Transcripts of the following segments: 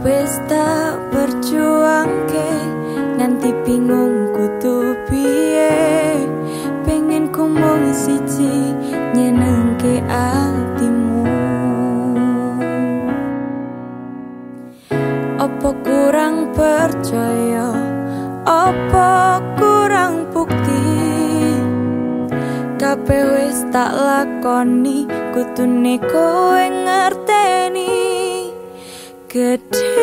wis tak berjuang ke nanti bingung kutu piye? Pengen kumong siji nyeneng ke atimu. Opo kurang percaya? Apa kurang bukti? Kabeh wis tak lakoni kutune kowe ngerteni gede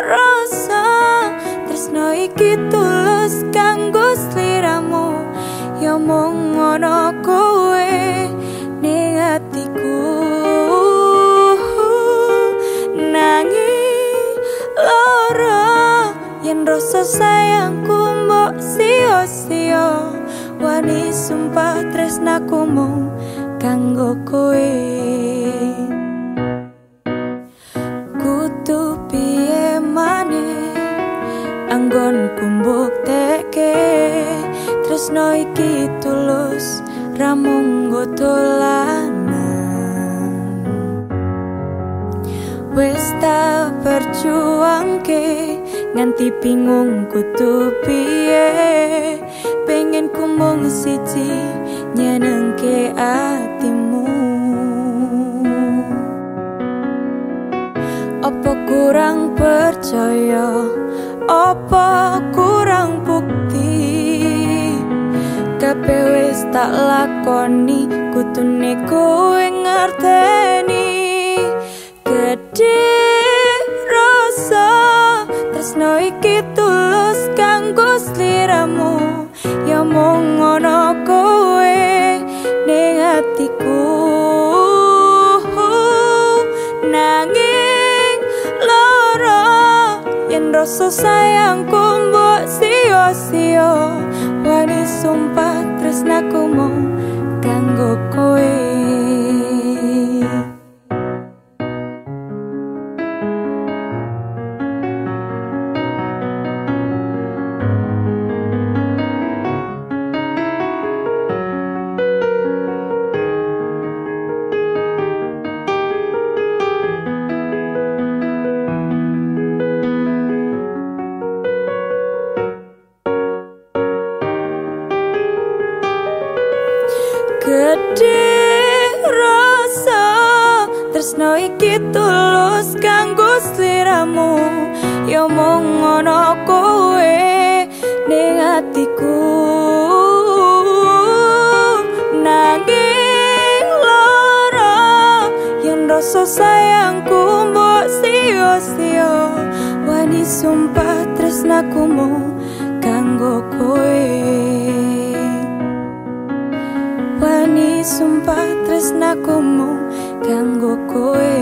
rasa tresno iki tulus kanggo sliramu. Ya mung ngono kowe ning atiku nanging lara yen rasa sayangku mbok sio-sio wani sumpah tresnaku mung kanggo kowe anggon kumbuk teke tresno iki tulus ramung gotolanan wis tak berjuang ke nganti bingung kutu piye. Pengen ku mung siji nyenengke atimu. Apa kurang percaya apa kurang bukti? Kabeh wis tak lakoni kutune kowe ngerteni gede tresno iki tulus kanggo sliramu. Ya mung ngono kowe rasa sayangku mbok sia-sia wani sumpah tresnaku tulus kanggo sliramu ya mung ngono kowe ning atiku. Nanging lara yen rasa sayangku mbok sia-sia wani sumpah tresnaku mung kanggo kowe wani sumpah tresnaku mung kanggo kowe